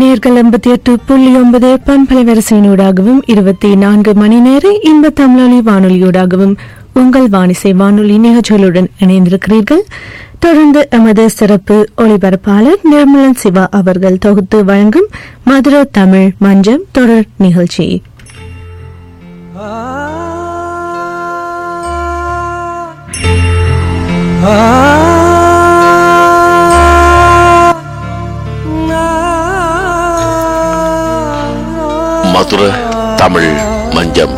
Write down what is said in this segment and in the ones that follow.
நேர்கள் எண்பத்தி எட்டு புள்ளி ஒன்பது பண்பலை வரிசையினூடாகவும் இருபத்தி நான்கு மணி நேர இன்ப தமிழொலி வானொலியூடாகவும் உங்கள் வானிசை வானொலி நிகழ்ச்சிகளுடன் இணைந்திருக்கிறீர்கள். தொடர்ந்து எமது சிறப்பு ஒளிபரப்பாளர் நிர்மலன் சிவா அவர்கள் தொகுத்து வழங்கும் மதுர தமிழ் மஞ்சம் தொடர் நிகழ்ச்சி. மதுர தமிழ் மஞ்சம்.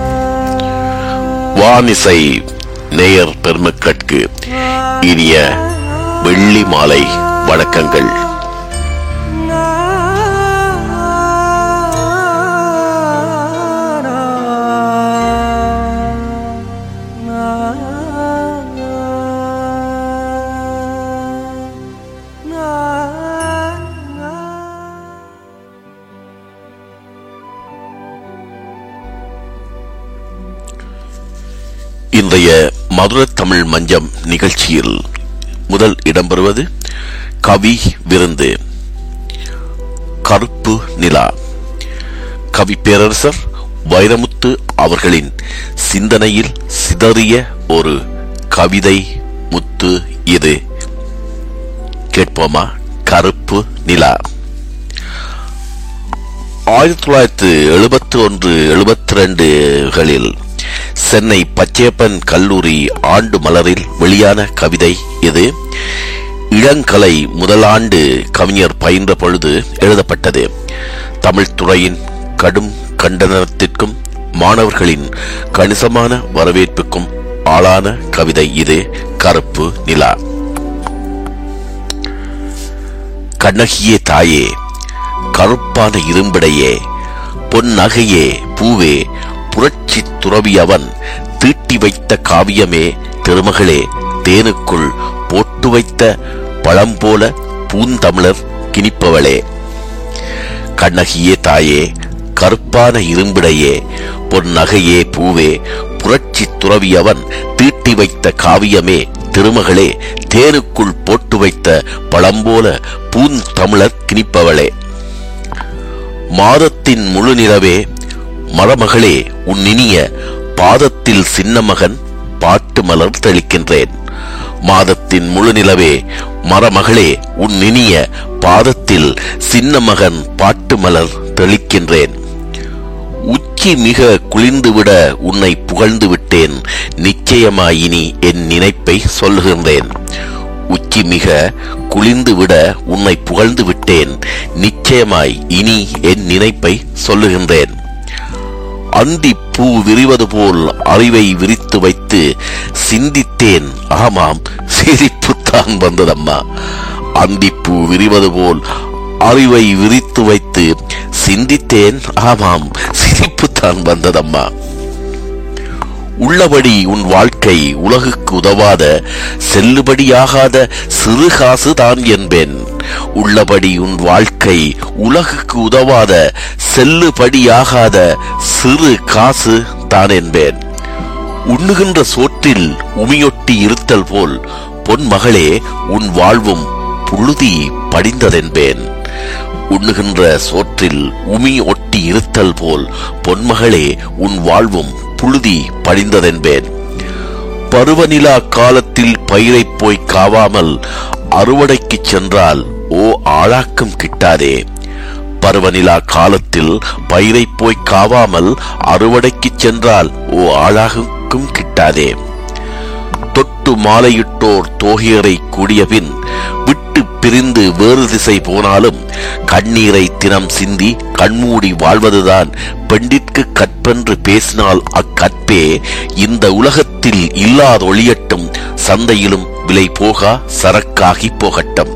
வானிசை நேயர் பெருமக்கட்கு இனிய வெள்ளி மாலை வணக்கங்கள். இன்றைய மதுர தமிழ் மஞ்சம் நிகழ்ச்சியில் முதல் இடம்பெறுவது கவி விருந்து கருப்பு நிலா. கவி பேரரசர் வைரமுத்து அவர்களின் சிந்தனையில் சிதறிய ஒரு கவிதை முத்து இது. கேட்போமா? கருப்பு நிலா. ஆயிரத்தி தொள்ளாயிரத்து எழுபத்தி ஒன்று எழுபத்தி ரெண்டுகளில் சென்னை பச்சேப்பன் கல்லூரி ஆண்டு மலரில் வெளியான கவிதை இது. இளங்கலை முதலாண்டு கவிஞர் பயின்ற பொழுது எழுதப்பட்டது. தமிழ்துறையின் கடும் கண்டனத்திற்கும் மாணவர்களின் கணிசமான வரவேற்புக்கும் ஆளான கவிதை இது கருப்பு நிலா. கண்ணகியே தாயே கருப்பான இரும்பிடையே பொன்னகையே பூவே புரட்சி துறவி அவன் தீட்டி வைத்த காவியமே திருமகளே தேனுக்குள் போட்டு வைத்த பழம் போல பூந்தமிழர் கிணிப்பவளே. கண்ணகியே தாயே கருப்பான இரும்பிடையே பொன்னகையே பூவே புரட்சி துறவி அவன் தீட்டி வைத்த காவியமே திருமகளே தேனுக்குள் போட்டு வைத்த பழம்போல பூந்தமிழர் கிணிப்பவளே. மாதத்தின் முழு நிலவே மரமகளே உன் இனிய பாதத்தில் சின்ன மகன் பாட்டு மலர் தெளிக்கின்றேன். மாதத்தின் முழு நிலவே மரமகளே உன் இனிய பாதத்தில் சின்ன மகன் பாட்டு மலர் தெளிக்கின்றேன். உச்சி மிக குளிர்ந்துவிட உன்னை புகழ்ந்து விட்டேன். நிச்சயமாயினி என் நினைப்பை சொல்லுகின்றேன். உச்சி மிக குளிர்ந்து விட உன்னை புகழ்ந்து விட்டேன். நிச்சயமாய் இனி என் நினைப்பை சொல்லுகின்றேன். அந்தி பூ விரிவது போல் அறிவை விரித்து வைத்து சிந்தித்தேன். ஆமாம் சிரிப்புத்தான் வந்ததம்மா. அந்திப்பூ விரிவது போல் அறிவை விரித்து வைத்து சிந்தித்தேன். ஆமாம் சிரிப்புத்தான் வந்ததம்மா. உள்ளபடி உன் வாழ்க்கை உலகுக்கு உதவாத செல்லுபடியாகாத சிறு காசு தான் என்பேன். உள்ளபடி உன் வாழ்க்கை உலகுக்கு உதவாத செல்லுபடியாகாத சிறு காசு தான் என்பேன். உண்ணுகின்ற சோற்றில் உமியொட்டி இருத்தல் போல் பொன் மகளே உன் வாழ்வும் புழுதி படிந்ததென்பேன். உண்ணுகின்ற சோற்றில் உமி ஒட்டி இருத்தல் போல் பொன்மகளே உன் வாழ்வும் புழுதி படிந்ததென்பேன். பருவநிலா காலத்தில் பயிரை போய் காவாமல் அறுவடைக்கு சென்றால் ஓ ஆளாக்கம் கிட்டாதே. பருவநிலா காலத்தில் பயிரை போய் காவாமல் அறுவடைக்கு சென்றால் ஓ ஆளாகும் கிட்டாதே. தொட்டு மாலையிட்டோர் தோகையரை கூடியபின் விட்டு பிரிந்து வேறு திசை போனாலும் கண்ணீரை தினம் சிந்தி கண்மூடி வாழ்வதுதான் பெண்டிற்கு கற்பென்று பேசினால் அக்கற்பே இந்த உலகத்தில் இல்லாதொழியட்டும் சந்தையிலும் விலை போகா சரக்காகி போகட்டும்.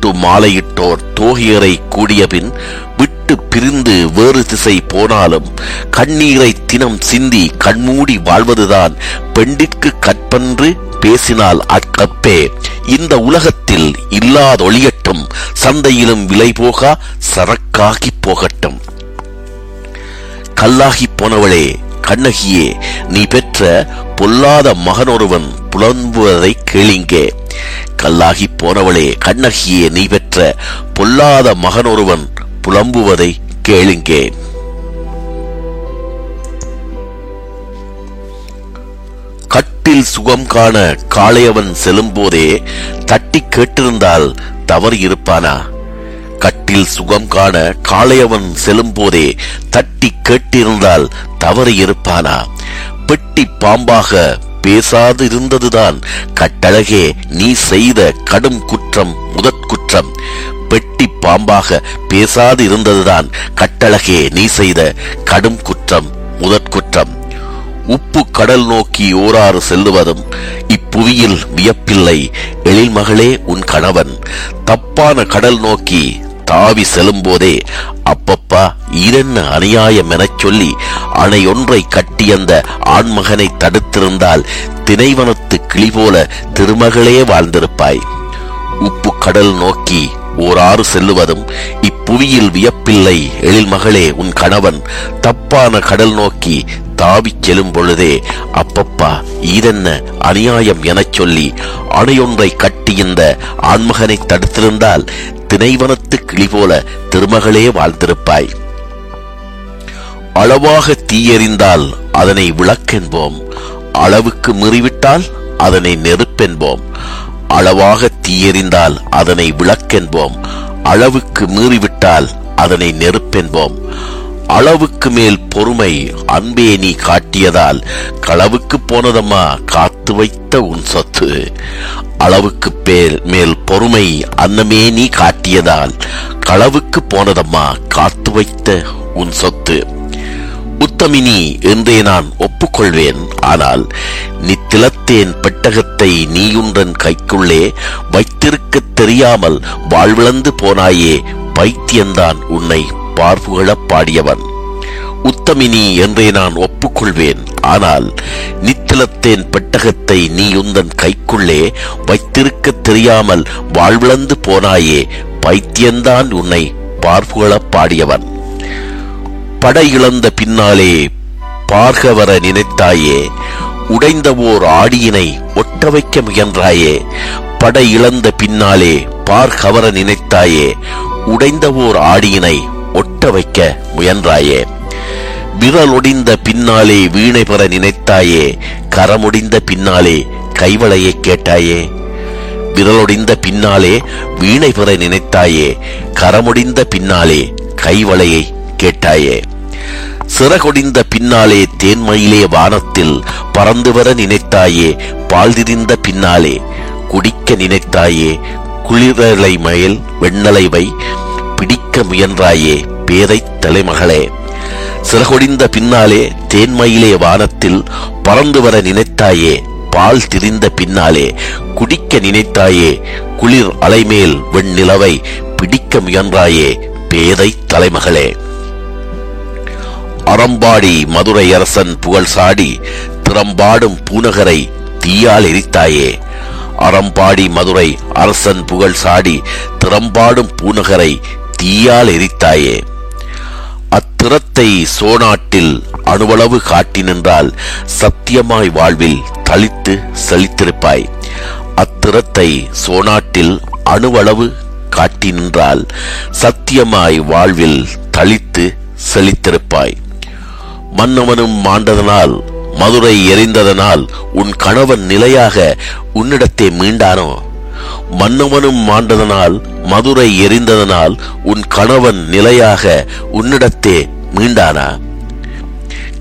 தொட்டு மாலையிட்டோர் தோகையரை கூடியபின் விட்டு பிரிந்து வேறு திசை போனாலும் கண்ணீரை தினம் சிந்தி கண்மூடி வாழ்வதுதான் பெண்டிற்கு கற்பன்று பேசினால் அக்கப்பே. இந்த உலகத்தில் இல்லாதொழியட்டும் சந்தையிலும் விலை போகா சரக்காகி போகட்டும். கல்லாகி போனவளே கண்ணகியே நீ பெற்ற பொல்லாத மகனொருவன் புலம்புவதை கேளிங்கே. கல்லாகி போனவளே கண்ணகியே நீ பெற்ற பொல்லாத மகன் ஒருவன் புலம்புவதை கேளுங்கேன் கட்டில் சுகம் காண காளையவன் செல்லும்போதே தட்டி கேட்டிருந்தால் தவறு இருப்பானா? கட்டில் சுகம் காண காளையவன் செல்லும்போதே தட்டி கேட்டிருந்தால் தவறு இருப்பானா? பெட்டி பாம்பாக பேசாது இருந்ததுதான் கட்டழகே நீ செய்த கடும் குற்றம் முதற்குற்றம் பெட்டி பாம்பாக பேசாது இருந்ததுதான் கட்டழகே நீ செய்த கடும் குற்றம் முதற்குற்றம் உப்பு கடல் நோக்கி ஓராறு செல்லுவதும் இப்புவியில் வியப்பில்லை. எழில்மகளே உன் கணவன் தப்பான கடல் நோக்கி தாவி செல்லும் போதே அப்ப அப்பா இரண்டு அநியாயம் எனச் சொல்லி அணையொன்றை கட்டியந்த ஆண்மகனை தடுத்திருந்தால் தினைவனத்து கிளி போல திருமகளே வாழ்ந்திருப்பாய். உப்பு கடல் நோக்கி ஓராறு செல்லுவதும் இப்புவியில் வியப்பில்லை. எழில் மகளே உன் கணவன் தப்பான கடல் நோக்கி தாவிச் செல்லும் பொழுதே அப்பப்பா இதென்ன? அநியாயம் எனச் சொல்லி அணையொன்றை கட்டி இந்த ஆண்மகனை தடுத்திருந்தால் திணைவனத்து கிளி போல திருமகளே வாழ்ந்திருப்பாய். அளவாக தீயெறிந்தால் அதனை விளக்கென்போம். அளவுக்கு மீறிவிட்டால் அதனை நெருப்பென்போம். அளவாக தீயறிந்தால் அதனை விளக்கென்போம். அளவுக்கு மீறிவிட்டால் அதனை நெருப்பென்போம். அளவுக்கு மேல் பொறுமை அன்பே நீ காட்டியதால் களவுக்கு போனதம்மா காத்து வைத்த உன் சொத்து. அளவுக்கு பேர் மேல் பொறுமை அன்னமே நீ காட்டியதால் களவுக்கு போனதம்மா காத்து வைத்த உன் சொத்து. உத்தமினி என்றே நான் ஒப்புக்கொள்வேன். ஆனால் நித்திலத்தேன் பெட்டகத்தை நீயுன்றன் கைக்குள்ளே வைத்திருக்கத் தெரியாமல் வாழ்விழந்து போனாயே பைத்தியந்தான் உன்னை. பார்புகளப் பாடியவன். உத்தமினி என்றே நான் ஒப்புக்கொள்வேன். ஆனால் நித்திலத்தேன் பெட்டகத்தை நீ உந்தன் கைக்குள்ளே வைத்திருக்கத் தெரியாமல் வாழ்விழந்து போனாயே பைத்தியந்தான் உன்னை பார்ப்புகளப் பாடியவன். படை இழந்த பின்னாலே பார்க்க வர நினைத்தாயே உடைந்த ஓர் ஆடியினை ஒட்ட வைக்க முயன்றாயே படை இழந்த பின்னாலே பார்கவர நினைத்தாயே உடைந்த ஓர் ஆடியினை ஒட்ட வைக்க முயன்றாயே விரலொடிந்த பின்னாலே வீணை பெற நினைத்தாயே. கரமுடிந்த பின்னாலே கைவளையை கேட்டாயே. விரலொடிந்த பின்னாலே வீணை பெற நினைத்தாயே. கரமுடிந்த பின்னாலே கைவளையை கேட்டாயே. சிறகொடிந்த பின்னாலே தேன்மயிலே வானத்தில் பறந்து வர நினைத்தாயே. பால்திரிந்த பின்னாலே குடிக்க நினைத்தாயே. குளிரலை மயில் வெண்ணலை வை பிடிக்க முயன்றாயே பேதை தலைமகளே. சிறகொடிந்த பின்னாலே தேன்மயிலே வானத்தில் பறந்து வர நினைத்தாயே பால் திரிந்த பின்னாலே குடிக்க நினைத்தாயே குளிர் அலைமேல் வெண்ணிலவை பிடிக்க முயன்றாயே பேதை தலைமகளே. அறம்பாடி மதுரை அரசன் புகழ் சாடி திறம்பாடும் பூநகரை தீயால் எரித்தாயே. அறம்பாடி மதுரை அரசன் புகழ் சாடி திறம்பாடும் பூநகரை தீயால் எரித்தாயே. அத்திறத்தை சோனாட்டில் அணுவளவு காட்டி நின்றால் சத்தியமாய் வாழ்வில் தளித்து செழித்திருப்பாய் அத்திறத்தை சோனாட்டில் அணுவளவு காட்டி நின்றால் சத்தியமாய் வாழ்வில் தளித்து செழித்திருப்பாய் மன்னவனும் மாண்டதனால் மதுரை எரிந்ததனால் உன் கணவன் நிலையாக உன்னிடத்தே மீண்டானோ? மன்னவனும் மாண்டதனால் மதுரை எரிந்ததனால் உன் கணவன் நிலையாக உன்னிடத்தே மீண்டானா?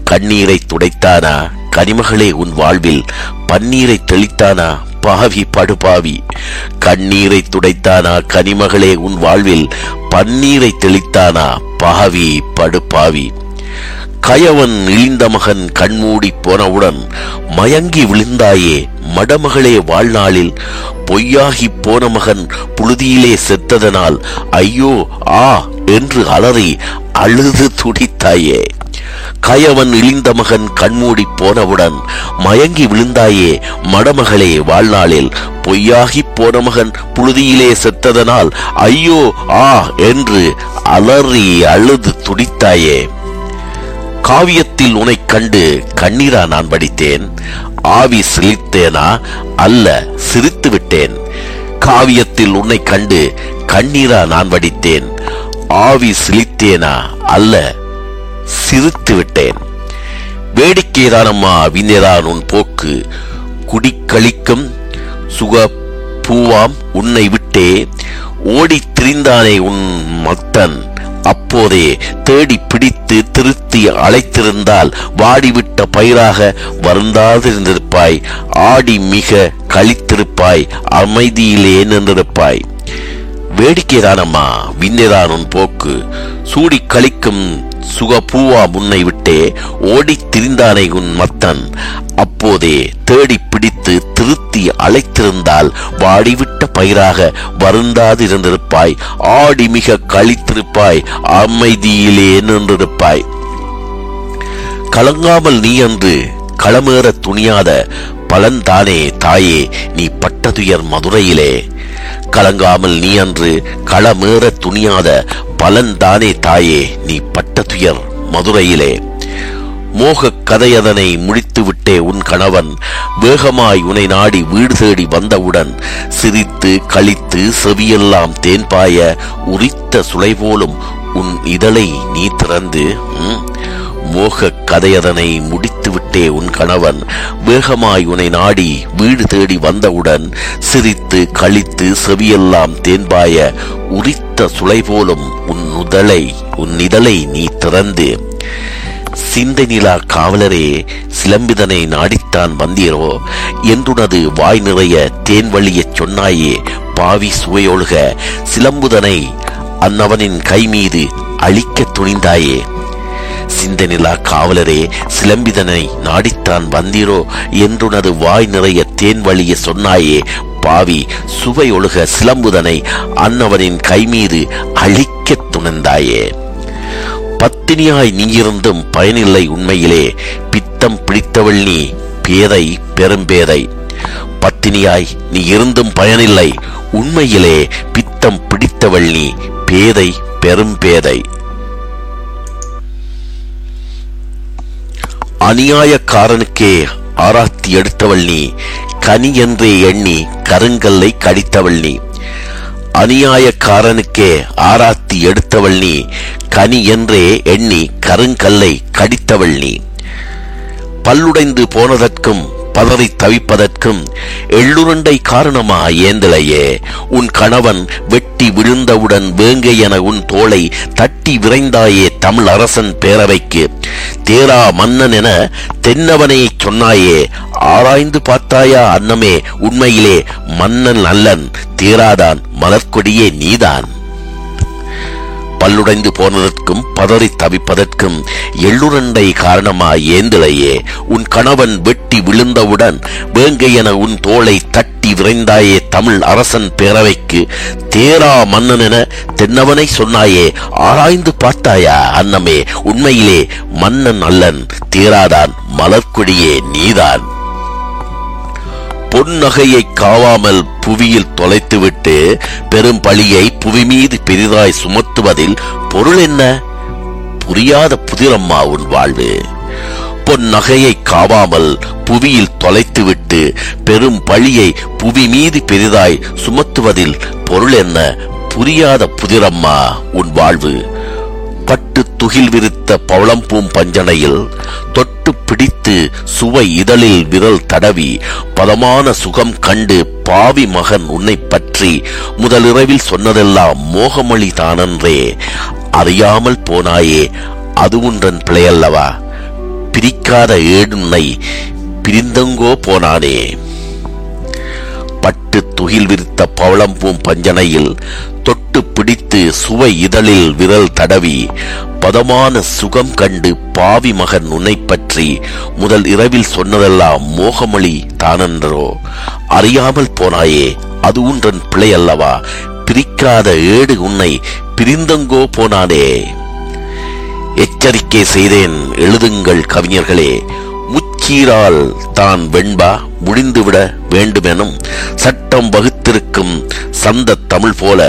கண்ணீரை துடைத்தானா? கனிமகளே உன் வாழ்வில் பன்னீரை தெளித்தானா? பாவி படுபாவி. கண்ணீரை துடைத்தானா? கனிமகளே உன் வாழ்வில் பன்னீரை தெளித்தானா? பாவி படுபாவி. கயவன் இழிந்த மகன் கண்மூடி போனவுடன் மயங்கி விழுந்தாயே மடமகளே வாழ்நாளில் பொய்யாகி போன மகன் புழுதியிலே செத்ததனால் ஐயோ ஆ என்று அலறி அழுது துடித்தாயே. கயவன் இழிந்த மகன் கண்மூடி போனவுடன் மயங்கி விழுந்தாயே மடமகளே வாழ்நாளில் பொய்யாகி போன மகன் புழுதியிலே செத்ததனால் ஐயோ ஆ என்று அலறி அழுது துடித்தாயே. காவியத்தில் உனை கண்டு கண்ணீரா நான் படித்தேன் ஆவி சிரித்தேனா அல்ல சிரித்து விட்டேன். காவியத்தில் உன்னை கண்டு கண்ணீரா நான் வடித்தேன். ஆவி சிரித்தேனா அல்ல சிரித்து விட்டேன். வேடிக்கைதானம்மா விந்தேதான் உன் போக்கு. குடிக்களிக்கும் சுக பூவாம் உன்னை விட்டே. ஓடித் திரிந்தானே உன் மத்தன். அப்போதே தேடி பிடித்து திருத்தி அழைத்திருந்தால் வாடிவிட்ட பயிராக வருந்தாதிருந்திருப்பாய். ஆடி மிக கழித்திருப்பாய் அமைதியிலே நின்றிருப்பாய். வேடிக்கைதானம்மா விந்தைதான் உன் போக்கு. சூடி கழிக்கும் சுகப்பூவா முன்னை விட்டே ஓடித் திரிந்தானே உன் மத்தன். அப்போதே தேடி பிடித்து திருத்தி அழைத்திருந்தால் வாடிவிட்ட பயிராக வருந்தாது இருந்திருப்பாய் ஆடி மிக கழித்திருப்பாய் அமைதியிலே நின்றிருப்பாய். கலங்காமல் நீ அன்று களமேற துணியாத பலன்தானே தாயே நீ பட்டதுயர் மதுரையிலே. கலங்காமல் நீ அன்று களமேற துணியாத பலன்தானே தாயே நீ பட்டதுயர் மதுரையிலே. மோகக் கதையதனை முடித்துவிட்டே உன் கணவன் வேகமாய் உனை நாடி வீடு தேடி வந்தவுடன் சிரித்து கழித்து செவியெல்லாம் தேன்பாய உரித்த சுளை போலும் உன் இதழை நீ திறந்து மோகக் கதையதனை முடித்துவிட்டே உன் கணவன் வேகமாய் உனை நாடி வீடு தேடி வந்தவுடன் சிரித்து கழித்து செவியெல்லாம் தேன்பாய உரித்த சுளை போலும் உன் உதலை உன் இதழை நீ திறந்து. சிந்தை நிலா காவலரே சிலம்பிதனை நாடித்தான் வந்தீரோ என்றுனது வாய் நிறைய தேன் வழியச் சொன்னாயே பாவி சுவையொழுக சிலம்புதனை அன்னவனின் கை மீது அழிக்கத் துணிந்தாயே. சிந்தனிலா காவலரே சிலம்பிதனை நாடித்தான் வந்தீரோ என்றுனது வாய் நிறைய தேன் வழிய சொன்னாயே பாவி சுவை ஒழுக சிலம்புதனை அன்னவனின் கை மீது அழிக்கத் துணிந்தாயே. பத்தினியாய் நீ இருந்தும் பயனில்லை உண்மையிலே. பித்தம் பிடித்தவள் நீ பேதை பெரும்பேதை. பத்தினியாய் நீ இருந்தும் பயனில்லை உண்மையிலே. பித்தம் பிடித்தவள் நீ பேதை பெரும்பேதை. அநியாயக்காரனுக்கே ஆராத்தி எடுத்தவள் நீ கனி என்றே எண்ணி கருங்கல்லை கடித்தவள் நீ. அநியாயக்காரனுக்கே ஆராத்தி எடுத்தவள் நீ கனி என்றே எண்ணி கருங்கல்லை கடித்தவள் நீ. பல்லுடைந்து போனதற்கும் பதறி தவிப்பதற்கும் எள்ளுருண்டை காரணமா ஏந்தலையே. உன் கணவன் வெட்டி விழுந்தவுடன் வேங்கை என உன் தோளை தட்டி விரைந்தாயே தமிழ் அரசன் பேரவைக்கு. தேரா மன்னன் என தென்னவனை சொன்னாயே. ஆராய்ந்து பார்த்தாயா அன்னமே உண்மையிலே மன்னன் அல்லன். தேராதான் மலர்க்கொடியே நீதான். பல்லுடைந்து போனதற்கும் பதறி தவிப்பதற்கும் எள்ளுரண்டை காரணமாய் ஏந்திலையே உன் கணவன் வெட்டி விழுந்தவுடன் வேங்கை என உன் தோளை தட்டி விரைந்தாயே தமிழ் அரசன் பேரவைக்கு தேரா மன்னன் என தென்னவனை சொன்னாயே ஆராய்ந்து பார்த்தாயா அன்னமே உண்மையிலே மன்னன் அல்லன் தேராதான் மலர்க்குடியே நீதான். பொன்னகையை காவாமல் புவியில் தொலைத்துவிட்டு பெரும் பழியை புவி மீது பெரிதாய் சுமத்துவதில் பொருள் என்ன? புரியாத புதிரம்மா உன் வாழ்வு. பொன்னகையை காவாமல் புவியில் தொலைத்துவிட்டு பெரும் பழியை புவி மீது பெரிதாய் சுமத்துவதில் பொருள் என்ன? புரியாத புதிரம்மா உன் வாழ்வு. பட்டு துகில் விரித்த பவளம்பூம் பஞ்சனையில் தொட்டு பிடித்து சுவை இதழில் விரல் தடவி பதமான சுகம் கண்டு பாவி மகன் உன்னை பற்றி முதலிரவில் சொன்னதெல்லாம் மோகமொழி தானன்றே. அறியாமல் போனாயே அது உன்றன் பிழையல்லவா? பிரிக்காத ஏடுன்னை பிரிந்தங்கோ போனானே. பட்டு துகில் விரித்த பவளம்பூம் பஞ்சனையில் தொட்டு பிடித்து சுவை இதழில் விரல் தடவி பதமான சுகம் கண்டு பாவி மகன் உன்னை பற்றி முதல் இரவில் சொன்னதெல்லாம் மோகமொழி தானென்றோ. அறியாமல் போனாயே அது உன்றன் பிழை அல்லவா? பிரிக்காத ஏடு உன்னை பிரிந்தங்கோ போனானே. எச்சரிக்கை செய்தேன் எழுதுங்கள் கவிஞர்களே. முச்சீரால் தான் வெண்பா முடிந்துவிட வேண்டுமெனும் சட்டம் வகுத்திருக்கும் சந்த தமிழ் போல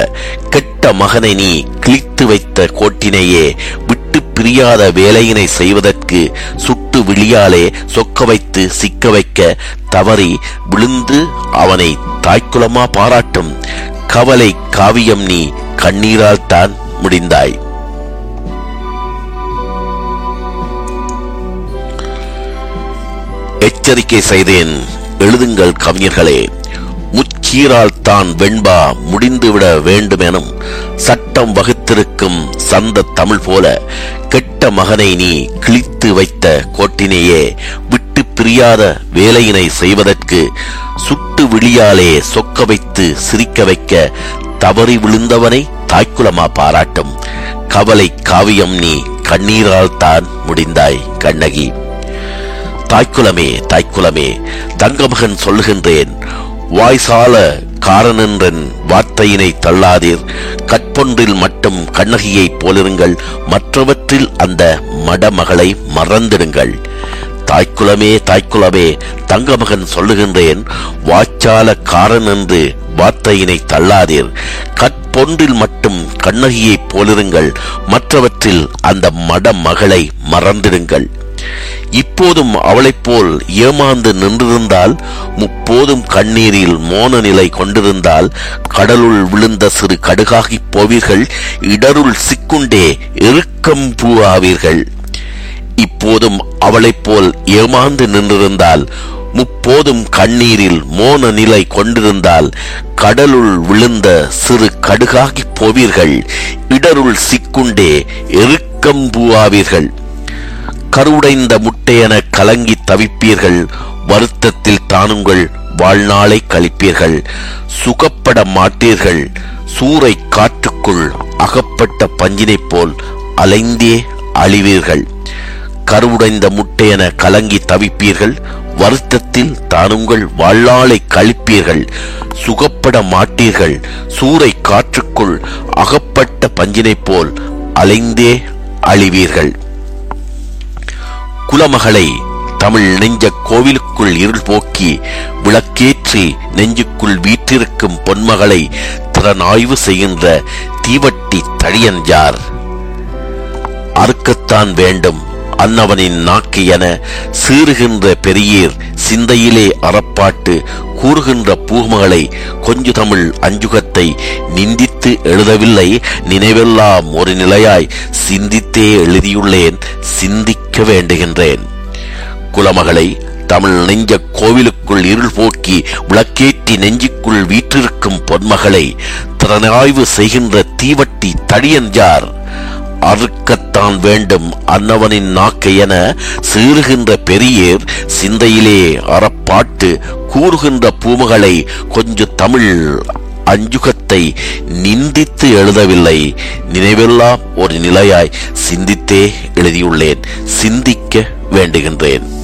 கெட்ட மகனை நீ கிழித்து வைத்த கோட்டினையே விட்டு பிரியாத வேலையினை செய்வதற்கு சுட்டு விழியாலே சொக்க வைத்து சிக்க வைக்க தவறி விழுந்து அவனை தாய்க்குலமா பாராட்டும். கவலை காவியம் நீ கண்ணீரால் தான் முடிந்தாய். எச்சரிக்கை செய்தேன். எழுதுங்கள் கவிஞர்களே முச்சீரால் தான் வெண்பா முடிந்துவிட வேண்டுமெனும் சட்டம் வகுத்திருக்கும் சந்த தமிழ் போல கெட்ட மகனை நீ கிழித்து வைத்த கோட்டினையே விட்டு பிரியாத வேலையினை செய்வதற்கு சுட்டு விழியாலே சொக்க வைத்து சிரிக்க வைக்க தவறி விழுந்தவனை தாய்க்குலமா பாராட்டும். கவலை காவியம் நீ கண்ணீரால் தான் முடிந்தாய் கண்ணகி. தாய்க்குலமே தாய்க்குலமே தங்கமகன் சொல்லுகின்றேன். வாய்சால காரணன்றன் வார்த்தையினை தள்ளாதீர். கற்பொன்றில் மட்டும் கண்ணகியைப் போலிருங்கள். மற்றவற்றில் அந்த மடமகளை மறந்திடுங்கள். தாய்க்குலமே தாய்க்குலமே தங்கமகன் சொல்லுகின்றேன். வாய்ச்சால காரன் என்று வார்த்தையினை தள்ளாதீர். கற்பொன்றில் மட்டும் கண்ணகியைப் போலிருங்கள். மற்றவற்றில் அந்த மடமகளை மறந்திடுங்கள். இப்போதும் அவளைப் போல் ஏமாந்து நின்றிருந்தால் முப்போதும் கண்ணீரில் மோன நிலை கொண்டிருந்தால் கடலுள் விழுந்த சிறு கடுகாகிப் போவீர்கள் இடருள் சிக்குண்டே எருக்கம் பூவாவீர்கள். இப்போதும் அவளைப் போல் ஏமாந்து நின்றிருந்தால் முப்போதும் கண்ணீரில் மோன நிலை கொண்டிருந்தால் கடலுள் விழுந்த சிறு கடுகாகிப் போவீர்கள் இடருள் சிக்குண்டே எருக்கம் பூவாவீர்கள். கருவுடைந்த முட்டையென கலங்கி தவிப்பீர்கள் வருத்தத்தில் தானுங்கள் வாழ்நாளை கழிப்பீர்கள். சுகப்பட மாட்டீர்கள் சூறை காற்றுக்குள் அகப்பட்ட பஞ்சினைப் போல் அலைந்தே அழிவீர்கள். கருவுடைந்த முட்டையென கலங்கி தவிப்பீர்கள் வருத்தத்தில் தானுங்கள் வாழ்நாளை கழிப்பீர்கள். சுகப்பட மாட்டீர்கள் சூறை காற்றுக்குள் அகப்பட்ட பஞ்சினைப் போல் அலைந்தே அழிவீர்கள். குலமகளை தமிழ் நெஞ்ச கோவிலுக்குள் இருள் போக்கி விளக்கேற்றி நெஞ்சுக்குள் வீற்றிருக்கும் பொன்மகளை திறனாய்வு செய்கின்ற தீவட்டி தழியன் யார் அறுக்கத்தான் வேண்டும் அன்னவனின் நாக்கு என சீறுகின்ற பெரியீர் சிந்தையிலே அறப்பாட்டு கூறுகின்ற பூமகளை கொஞ்சு தமிழ் அஞ்சுக காரியத்தை நிந்தித்து எழுதவில்லை. நினைவெல்லாம் ஒரு நிலையாய் சிந்தித்தே எழுதியுள்ளேன். சிந்திக்க வேண்டுகின்றேன். குலமகளை தமிழ் நெஞ்ச கோவிலுக்குள் இருள் போக்கி விளக்கேற்றி நெஞ்சுக்குள் வீற்றிருக்கும் பொன்மகளை திறனாய்வு செய்கின்ற தீவட்டி தடியன்ஜார் அறுக்கத்தான் வேண்டும் அன்னவனின் நாக்கை என சீறுகின்ற பெரியேர் சிந்தையிலே அறப்பாட்டு கூறுகின்ற பூமகளை கொஞ்சம் தமிழ் அஞ்சுகத்தை நிந்தித்து எழுதவில்லை. நினைவெல்லாம் ஒரு நிலையாய் சிந்தித்தே எழுதியுள்ளேன். சிந்திக்க வேண்டுகின்றேன்.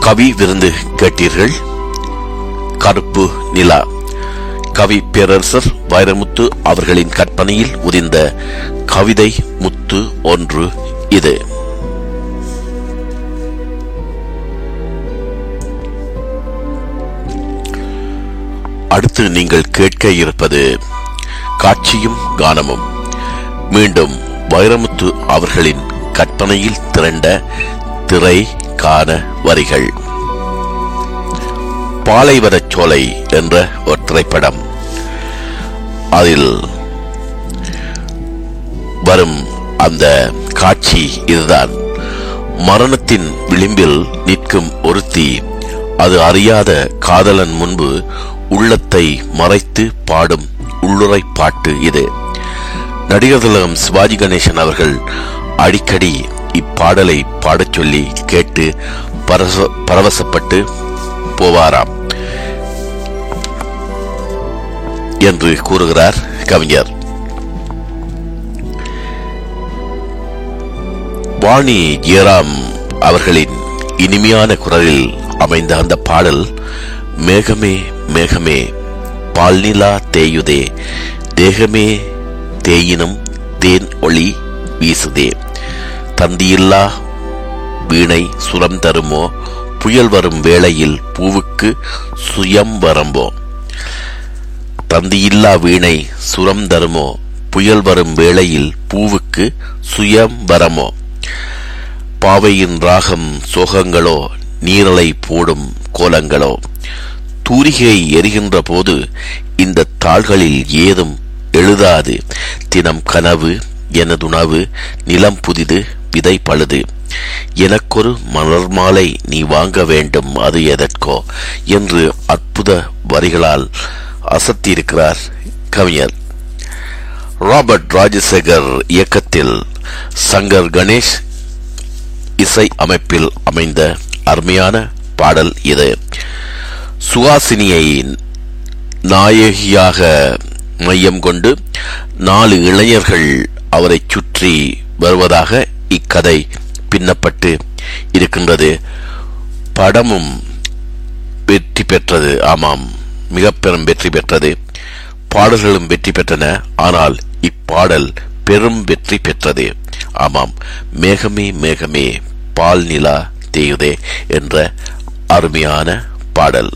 கவி விருந்து கேட்டீர்கள்? கருப்பு நிலா. கவி பேரரசர் வைரமுத்து அவர்களின் கற்பனையில் உதிந்த கவிதை முத்து ஒன்று இது. அடுத்து நீங்கள் கேட்க இருப்பது காட்சியும் கானமும். மீண்டும் வைரமுத்து அவர்களின் கற்பனையில் திரண்ட திரை காண வரிகள். பாலைவரச் சோலை என்ற ஒரு திரைப்படம். அதில் வரும் அந்த காட்சி இதுதான். மரணத்தின் விளிம்பில் நிற்கும் ஒருத்தி அது அறியாத காதலன் முன்பு உள்ளத்தை மறைத்து பாடும் உள்ளுரை பாட்டு இது. நடிகர் திலகம் சிவாஜி கணேசன் அவர்கள் அடிக்கடி இப்பாடலை பாடச் சொல்லி கேட்டு பரவசப்பட்டு போவாராம். என்று கூறுகிறார் கவிஞர். வாணி ஜெயராம் அவர்களின் இனிமையான குரலில் அமைந்த அந்த பாடல் மேகமே மேகமே பால்நிலா தேயுதே தேகமே தேயினும் தேன் ஒளி வீசுதே. தந்தியில்லா வீணை சுரம் தருமோ புயல் வரும் வேளையில் பூவுக்கு சுயம் வரம்போ. தந்தியில்லா வீணை சுரம் தருமோ? புயல் வரும் வேளையில் பூவுக்கு சுயம்பரமோ பாவையின் ராகம் சோகங்களோ? நீரலை போடும் கோலங்களோ? தூரிகை எரிகின்ற போது இந்த தாள்களில் ஏதும் எழுதாது. தினம் கனவு எனதுணவு நிலம் புதிது விதை பழுது. எனக்கொரு மலர் மாலை நீ வாங்க வேண்டும் அது எதற்கோ? என்று அற்புத வரிகளால் அசத்தியிருக்கிறார் கவிஞர் ராபர்ட் ராஜசேகர் இயக்கத்தில் சங்கர் கணேஷ் இசை அமைப்பில் அமைந்த அருமையான பாடல் இது. சுகாசினியை நாயகியாக மையம் கொண்டு நாலு இளைஞர்கள் அவரை சுற்றி வருவதாக இக்கதை பின்னப்பட்டு இருக்கின்றது. படமும் வெற்றி பெற்றது. ஆமாம். மிக பெரும் வெற்றி பெற்றது. பாடல்களும் வெற்றி பெற்றன. ஆனால் இப்பாடல் பெரும் வெற்றி பெற்றது. ஆமாம் மேகமே மேகமே பால் நிலா தேயுதே என்ற அருமையான பாடல்.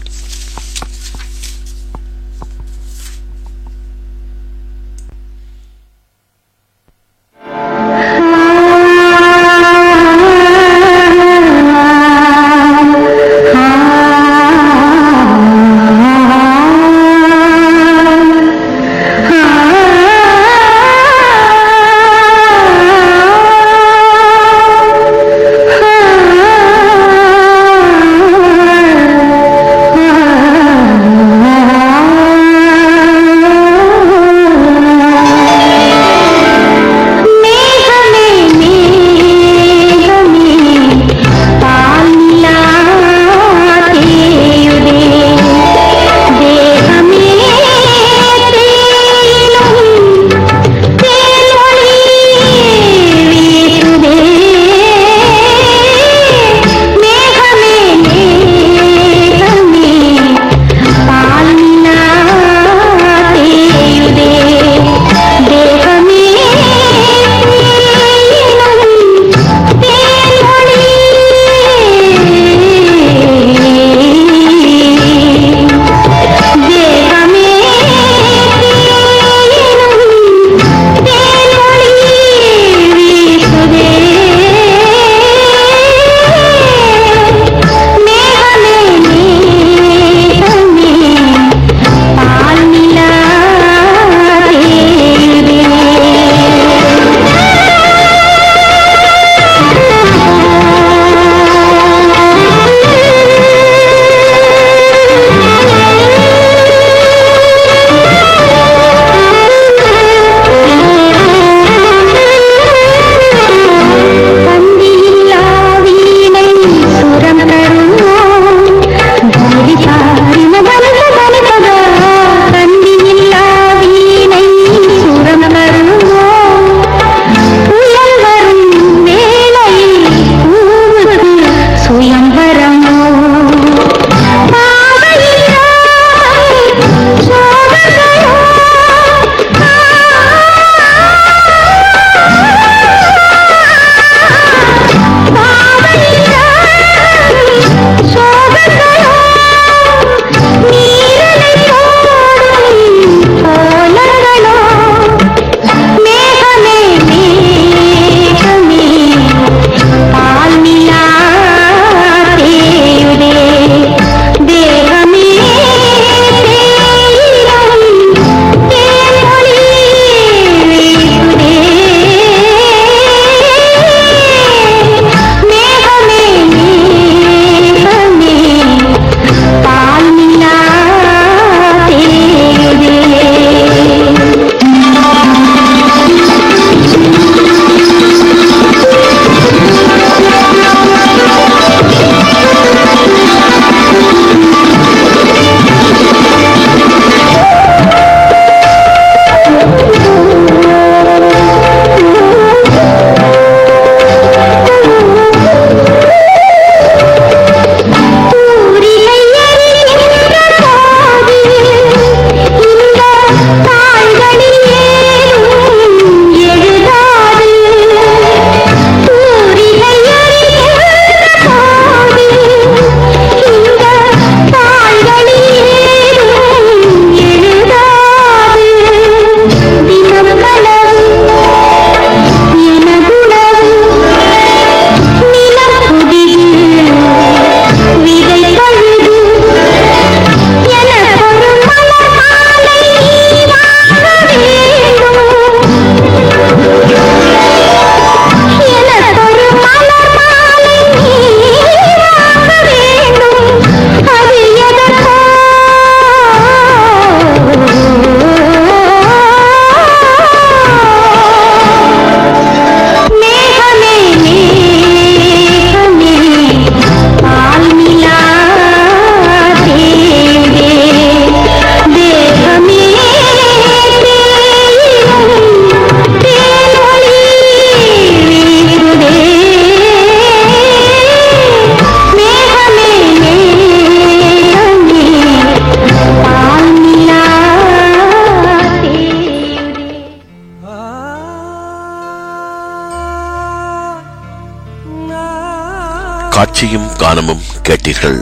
காட்சியும் காணமும் கேட்டீர்கள்.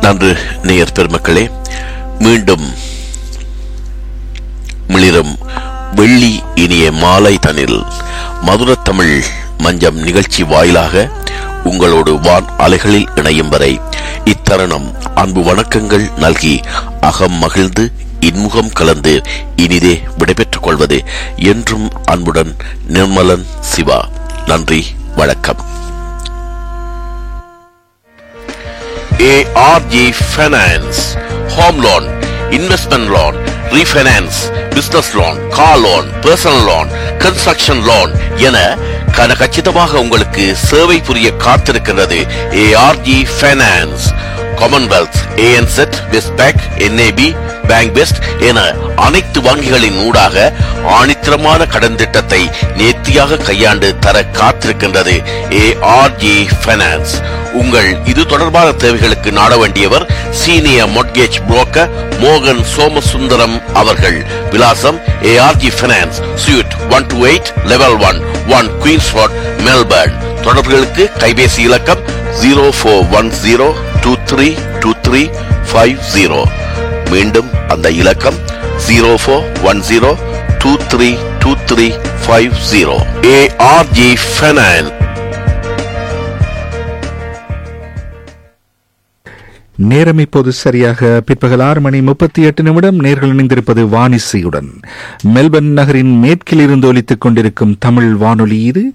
நன்று நேயர் பெருமக்களே மீண்டும் மிளிரும் வெள்ளி இனிய மாலை தனில் மதுர தமிழ் மஞ்சம் நிகழ்ச்சி வாயிலாக உங்களோடு வான் அலைகளில் இணையும் வரை இத்தருணம் அன்பு வணக்கங்கள் நல்கி அகம் மகிழ்ந்து இன்முகம் கலந்து இனிதே விடைபெற்றுக் கொள்வது என்றும் அன்புடன் நிர்மலன் சிவா. நன்றி வணக்கம். ARG finance home loan investment loan refinance business loan car loan personal loan construction loan என கன கச்சிதமாக உங்களுக்கு சேவை புரிய காத்திருக்கிறது ARG finance Commonwealth ANZ Westpac NAB bank best என அனைத்து வங்கிகளின் ஊடாக ஆணித்தரமான கடன் திட்டத்தை நேர்த்தியாக கையாண்டு தர காத்திருக்கின்றது ஏஆர்ஜி ஃபைனான்ஸ் உங்கள் இது தொடர்பான தேவைகளுக்கு நாட வேண்டியவர் சீனியர் மொட்கேஜ் புரோக்கர் மோகன் சோமசுந்தரம் அவர்கள். விலாசம் ARG finance suite one two eight level one one Queens Road Melbourne தொடர்புகளுக்கு கைபேசி இலக்கம் zero four one zero two three two three five zero மீண்டும் அந்த இலக்கம் zero four one zero two three two three five zero ARG finance நேரம் இப்போது சரியாக பிற்பகல் ஆறு மணி முப்பத்தி எட்டு நிமிடம். நேர்கள் இணைந்திருப்பது வானிசையுடன். மெல்பர்ன் நகரின் மேற்கில் இருந்து ஒலித்துக் கொண்டிருக்கும் தமிழ் வானொலி இது.